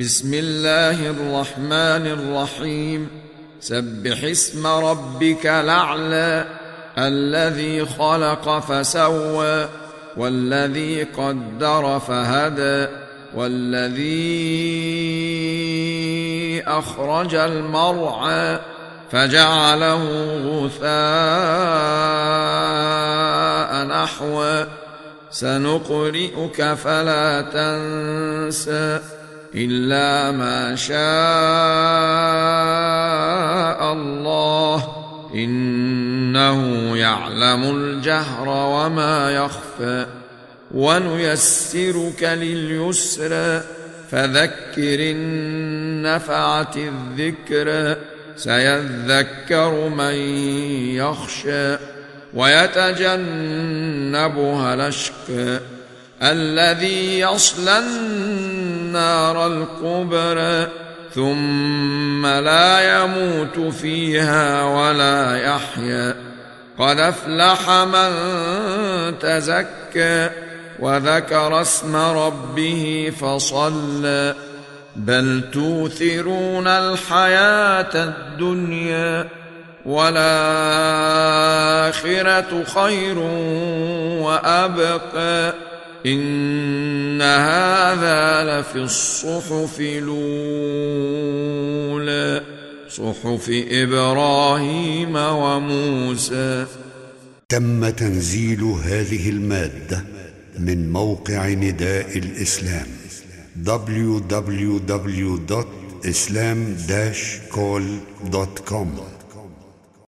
بسم الله الرحمن الرحيم. سبح اسم ربك الأعلى الذي خلق فسوى والذي قدر فهدى والذي أخرج المرعى فجعله غثاء نحوا سنقرئك فلا تنسى. إلا ما شاء الله. إنه يعلم الجهر وما يخفى. ونيسرك لليسرى. فذكر النفعة الذكرى سيذكر من يخشى. ويتجنبها الأشقى. الذي يصلى النار الكبرى ثم لا يموت فيها ولا يحيا. قد أفلح من تزكى وذكر اسم ربه فصلى. بل توثرون الحياة الدنيا والآخرة خير وأبقى. ان هذا لفي الصحف الأولى صحف إبراهيم وموسى. تم تنزيل هذه المادة من موقع نداء الإسلام www.islam-call.com